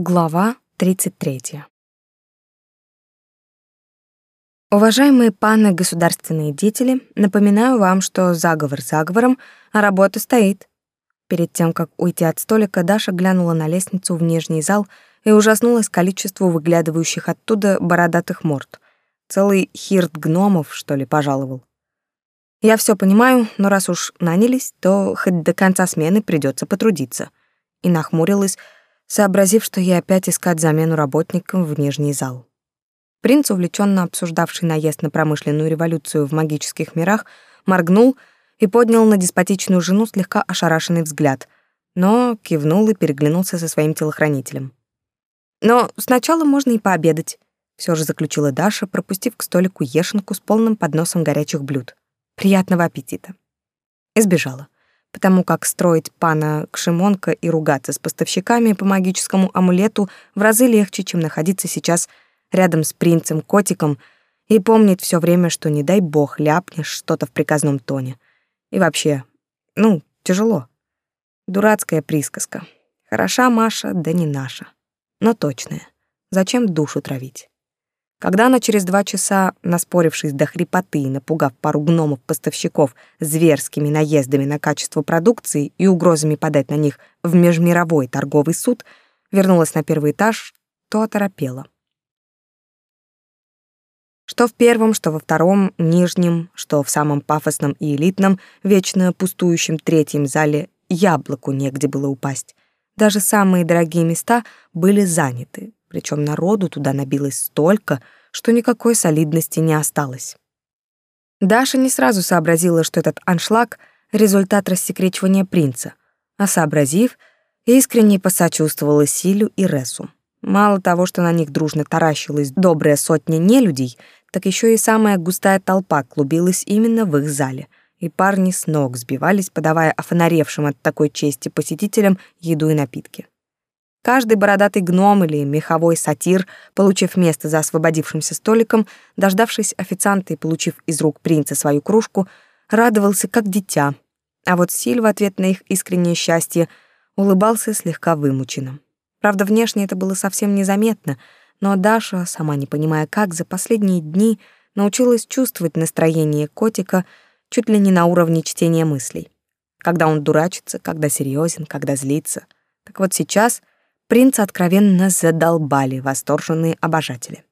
Глава 33. Уважаемые паны государственные деятели, напоминаю вам, что заговор заговором, а работа стоит. Перед тем, как уйти от столика, Даша глянула на лестницу в нижний зал и ужаснулась количеству выглядывающих оттуда бородатых морд. Целый хирт гномов, что ли, пожаловал. Я все понимаю, но раз уж нанялись, то хоть до конца смены придется потрудиться. И нахмурилась, сообразив, что ей опять искать замену работникам в нижний зал. Принц, увлеченно обсуждавший наезд на промышленную революцию в магических мирах, моргнул и поднял на деспотичную жену слегка ошарашенный взгляд, но кивнул и переглянулся со своим телохранителем. «Но сначала можно и пообедать», — все же заключила Даша, пропустив к столику ешенку с полным подносом горячих блюд. «Приятного аппетита». Избежала потому как строить пана Кшимонка и ругаться с поставщиками по магическому амулету в разы легче, чем находиться сейчас рядом с принцем-котиком и помнить все время, что не дай бог ляпнешь что-то в приказном тоне. И вообще, ну, тяжело. Дурацкая присказка. Хороша Маша, да не наша. Но точная. Зачем душу травить? Когда она через два часа, наспорившись до хрипоты и напугав пару гномов-поставщиков зверскими наездами на качество продукции и угрозами подать на них в межмировой торговый суд, вернулась на первый этаж, то оторопела. Что в первом, что во втором, нижнем, что в самом пафосном и элитном, вечно пустующем третьем зале яблоку негде было упасть. Даже самые дорогие места были заняты, причем народу туда набилось столько, что никакой солидности не осталось. Даша не сразу сообразила, что этот аншлаг — результат рассекречивания принца, а сообразив, искренне посочувствовала Силю и Ресу. Мало того, что на них дружно таращилась добрая сотня нелюдей, так еще и самая густая толпа клубилась именно в их зале, и парни с ног сбивались, подавая офонаревшим от такой чести посетителям еду и напитки. Каждый бородатый гном или меховой сатир, получив место за освободившимся столиком, дождавшись официанта и получив из рук принца свою кружку, радовался как дитя. А вот Силь в ответ на их искреннее счастье улыбался слегка вымученно. Правда, внешне это было совсем незаметно, но Даша, сама не понимая как, за последние дни научилась чувствовать настроение котика чуть ли не на уровне чтения мыслей. Когда он дурачится, когда серьезен, когда злится. Так вот сейчас — принца откровенно задолбали восторженные обожатели.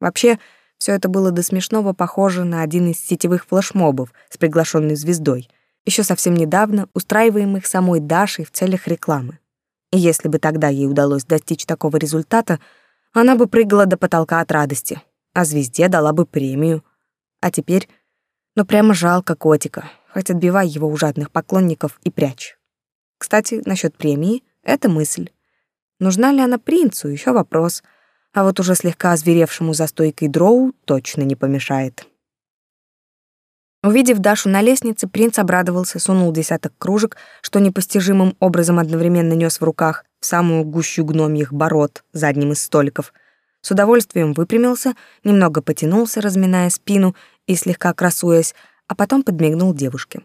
Вообще, все это было до смешного похоже на один из сетевых флешмобов с приглашенной звездой, еще совсем недавно устраиваемых самой Дашей в целях рекламы. И если бы тогда ей удалось достичь такого результата, она бы прыгала до потолка от радости, а звезде дала бы премию. А теперь, ну прямо жалко котика, хоть отбивай его у жадных поклонников и прячь. Кстати, насчет премии — это мысль. Нужна ли она принцу, еще вопрос. А вот уже слегка озверевшему за стойкой дроу точно не помешает. Увидев Дашу на лестнице, принц обрадовался, сунул десяток кружек, что непостижимым образом одновременно нес в руках в самую гущу гномьих бород за одним из столиков. С удовольствием выпрямился, немного потянулся, разминая спину и слегка красуясь, а потом подмигнул девушке.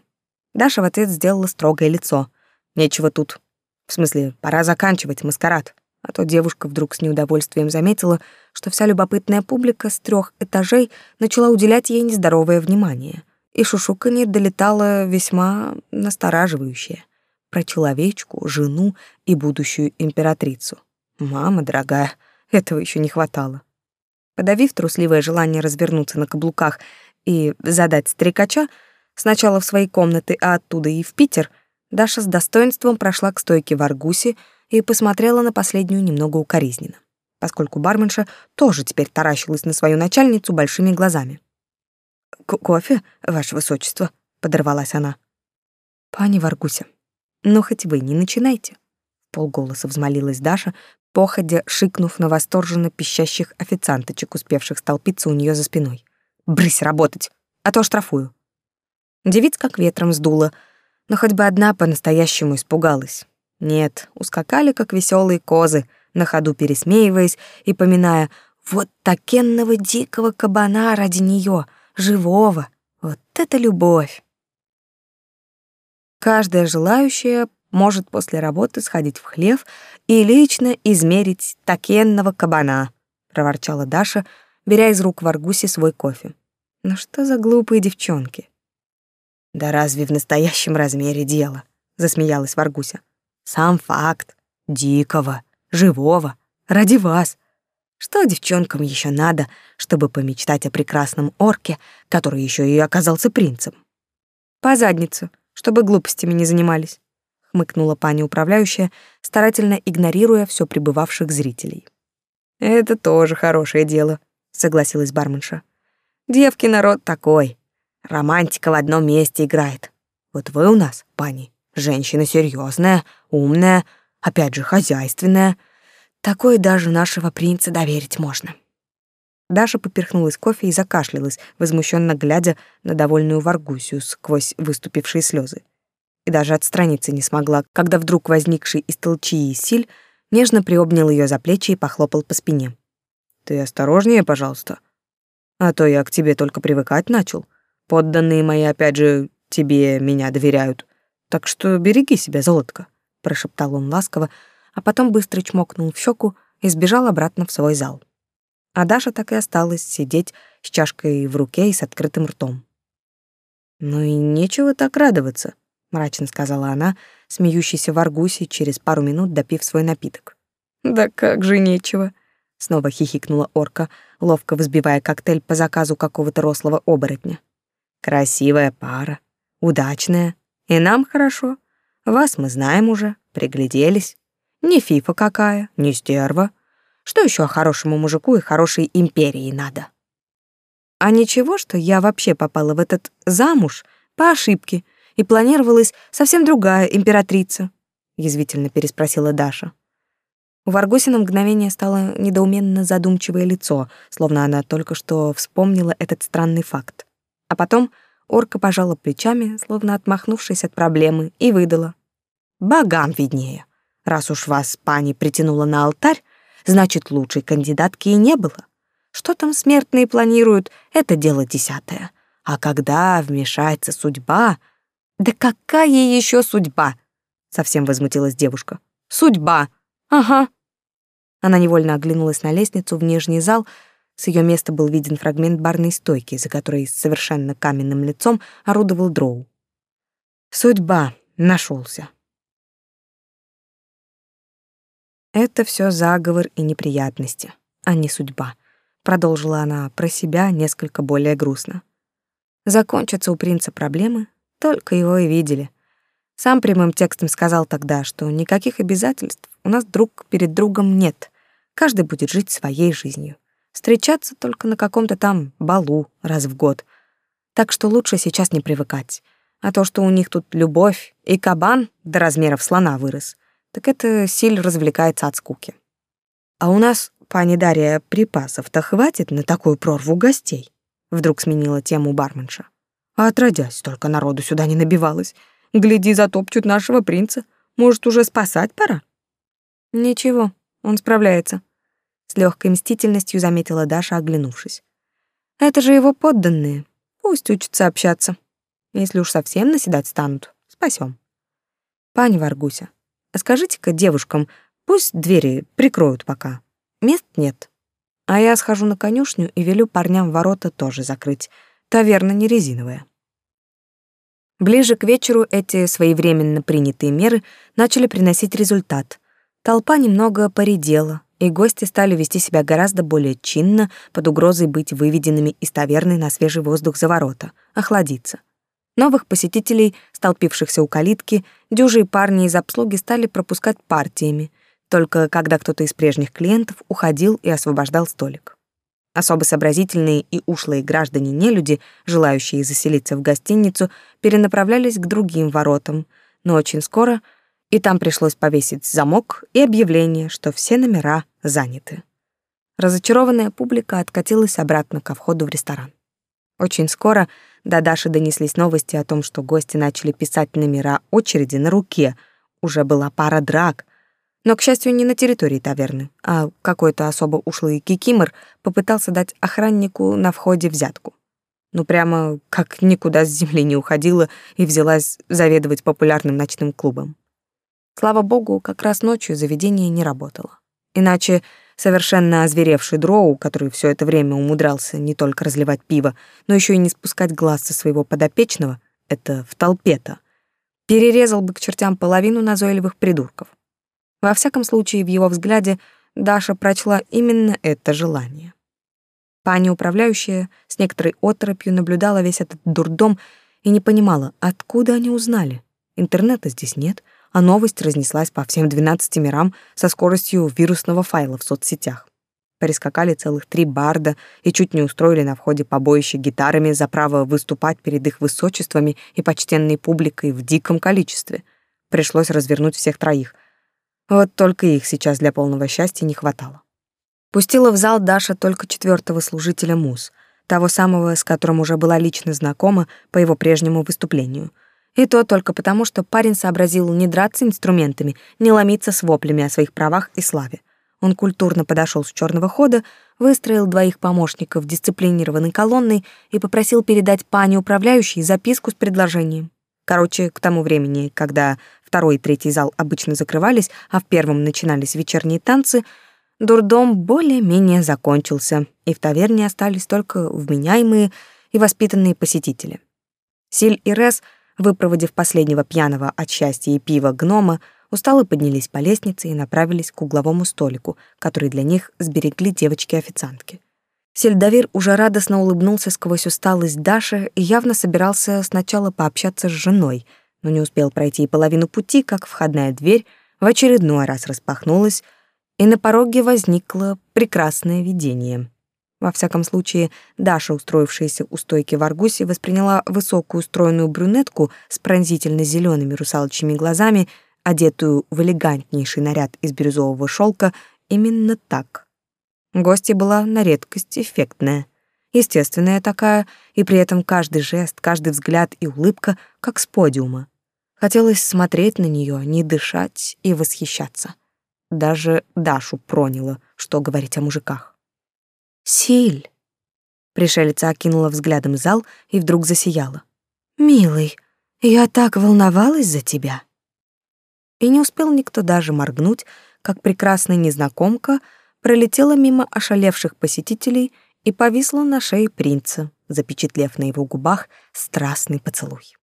Даша в ответ сделала строгое лицо. Нечего тут в смысле, пора заканчивать маскарад. А то девушка вдруг с неудовольствием заметила, что вся любопытная публика с трех этажей начала уделять ей нездоровое внимание. И шушуканье долетало весьма настораживающее. Про человечку, жену и будущую императрицу. Мама дорогая, этого еще не хватало. Подавив трусливое желание развернуться на каблуках и задать стрекача, сначала в свои комнаты, а оттуда и в Питер — Даша с достоинством прошла к стойке в Аргусе и посмотрела на последнюю немного укоризненно, поскольку барменша тоже теперь таращилась на свою начальницу большими глазами. «Кофе, ваше высочество», — подорвалась она. «Пани в Аргусе, ну хоть вы не начинайте», — полголоса взмолилась Даша, походя шикнув на восторженно пищащих официанточек, успевших столпиться у нее за спиной. «Брысь работать, а то штрафую». Девиц как ветром сдуло — но хоть бы одна по-настоящему испугалась. Нет, ускакали, как веселые козы, на ходу пересмеиваясь и поминая «Вот такенного дикого кабана ради нее, живого! Вот это любовь!» Каждая желающая может после работы сходить в хлев и лично измерить такенного кабана, проворчала Даша, беря из рук Варгуси свой кофе. Ну что за глупые девчонки? Да разве в настоящем размере дело? засмеялась Варгуся. Сам факт дикого, живого, ради вас. Что девчонкам еще надо, чтобы помечтать о прекрасном орке, который еще и оказался принцем? По заднице, чтобы глупостями не занимались, хмыкнула пани управляющая, старательно игнорируя все прибывавших зрителей. Это тоже хорошее дело, согласилась барменша. Девки народ такой. Романтика в одном месте играет. Вот вы у нас, пани, женщина серьезная, умная, опять же хозяйственная. Такой даже нашего принца доверить можно. Даша поперхнулась кофе и закашлялась, возмущенно глядя на довольную Варгусию сквозь выступившие слезы. И даже отстраниться не смогла, когда вдруг возникший из толчии Силь нежно приобнял ее за плечи и похлопал по спине. «Ты осторожнее, пожалуйста. А то я к тебе только привыкать начал. Подданные мои, опять же, тебе меня доверяют. Так что береги себя, золотко», — прошептал он ласково, а потом быстро чмокнул в щеку и сбежал обратно в свой зал. А Даша так и осталась сидеть с чашкой в руке и с открытым ртом. «Ну и нечего так радоваться», — мрачно сказала она, смеющейся в аргусе, через пару минут допив свой напиток. «Да как же нечего», — снова хихикнула орка, ловко взбивая коктейль по заказу какого-то рослого оборотня. «Красивая пара, удачная, и нам хорошо. Вас мы знаем уже, пригляделись. Не фифа какая, не стерва. Что еще хорошему мужику и хорошей империи надо? А ничего, что я вообще попала в этот замуж по ошибке, и планировалась совсем другая императрица, язвительно переспросила Даша. У Варгуси на мгновение стало недоуменно задумчивое лицо, словно она только что вспомнила этот странный факт. А потом орка пожала плечами, словно отмахнувшись от проблемы, и выдала: "Богам виднее. Раз уж вас пани притянула на алтарь, значит, лучшей кандидатки и не было. Что там смертные планируют, это дело десятое. А когда вмешается судьба... Да какая еще судьба? Совсем возмутилась девушка. Судьба. Ага. Она невольно оглянулась на лестницу в нижний зал. С ее места был виден фрагмент барной стойки, за которой с совершенно каменным лицом орудовал дроу. Судьба нашелся. Это все заговор и неприятности, а не судьба, продолжила она про себя несколько более грустно. Закончатся у принца проблемы, только его и видели. Сам прямым текстом сказал тогда, что никаких обязательств у нас друг перед другом нет. Каждый будет жить своей жизнью. Встречаться только на каком-то там балу раз в год. Так что лучше сейчас не привыкать. А то, что у них тут любовь и кабан до размеров слона вырос — так это Силь развлекается от скуки. А у нас, пани Дарья, припасов-то хватит на такую прорву гостей? Вдруг сменила тему барменша. А отродясь, столько народу сюда не набивалось. Гляди, затопчут нашего принца. Может, уже спасать пора? Ничего, он справляется. С легкой мстительностью заметила Даша, оглянувшись. Это же его подданные. Пусть учатся общаться. Если уж совсем наседать станут, спасем. Пани Варгуся, Скажите-ка девушкам, пусть двери прикроют пока. Мест нет. А я схожу на конюшню и велю парням ворота тоже закрыть. Таверна не резиновая. Ближе к вечеру эти своевременно принятые меры начали приносить результат. Толпа немного поредела, и гости стали вести себя гораздо более чинно под угрозой быть выведенными из таверны на свежий воздух за ворота, охладиться. Новых посетителей, столпившихся у калитки, дюжи и парни из обслуги стали пропускать партиями, только когда кто-то из прежних клиентов уходил и освобождал столик. Особо сообразительные и ушлые граждане-нелюди, желающие заселиться в гостиницу, перенаправлялись к другим воротам, но очень скоро и там пришлось повесить замок и объявление, что все номера заняты. Разочарованная публика откатилась обратно ко входу в ресторан. Очень скоро до Даши донеслись новости о том, что гости начали писать номера очереди на руке. Уже была пара драк. Но, к счастью, не на территории таверны, а какой-то особо ушлый кикимор попытался дать охраннику на входе взятку. Ну, прямо как никуда с земли не уходила и взялась заведовать популярным ночным клубом. Слава богу, как раз ночью заведение не работало. Иначе совершенно озверевший дроу, который все это время умудрялся не только разливать пиво, но еще и не спускать глаз со своего подопечного, это в толпе-то, перерезал бы к чертям половину назойливых придурков. Во всяком случае, в его взгляде Даша прочла именно это желание. Паня управляющая с некоторой оторопью наблюдала весь этот дурдом и не понимала, откуда они узнали. Интернета здесь нет, а новость разнеслась по всем 12 мирам со скоростью вирусного файла в соцсетях. Перескакали целых три барда и чуть не устроили на входе побоище гитарами за право выступать перед их высочествами и почтенной публикой в диком количестве. Пришлось развернуть всех троих. Вот только их сейчас для полного счастья не хватало. Пустила в зал Даша только четвертого служителя МУС, того самого, с которым уже была лично знакома по его прежнему выступлению. И то только потому, что парень сообразил не драться инструментами, не ломиться с воплями о своих правах и славе. Он культурно подошел с черного хода, выстроил двоих помощников дисциплинированной колонной и попросил передать пане управляющей записку с предложением. Короче, к тому времени, когда второй и третий зал обычно закрывались, а в первом начинались вечерние танцы — Дурдом более-менее закончился, и в таверне остались только вменяемые и воспитанные посетители. Силь и Рес, выпроводив последнего пьяного от счастья и пива гнома, устало поднялись по лестнице и направились к угловому столику, который для них сберегли девочки-официантки. Сельдовир уже радостно улыбнулся сквозь усталость Даши и явно собирался сначала пообщаться с женой, но не успел пройти и половину пути, как входная дверь в очередной раз распахнулась, и на пороге возникло прекрасное видение. Во всяком случае, Даша, устроившаяся у стойки в Аргусе, восприняла высокую стройную брюнетку с пронзительно зелеными русалочьими глазами, одетую в элегантнейший наряд из бирюзового шелка, именно так. Гостья была на редкость эффектная, естественная такая, и при этом каждый жест, каждый взгляд и улыбка как с подиума. Хотелось смотреть на нее, не дышать и восхищаться. Даже Дашу проняло, что говорить о мужиках. «Силь!» Пришелица окинула взглядом зал и вдруг засияла. «Милый, я так волновалась за тебя!» И не успел никто даже моргнуть, как прекрасная незнакомка пролетела мимо ошалевших посетителей и повисла на шее принца, запечатлев на его губах страстный поцелуй.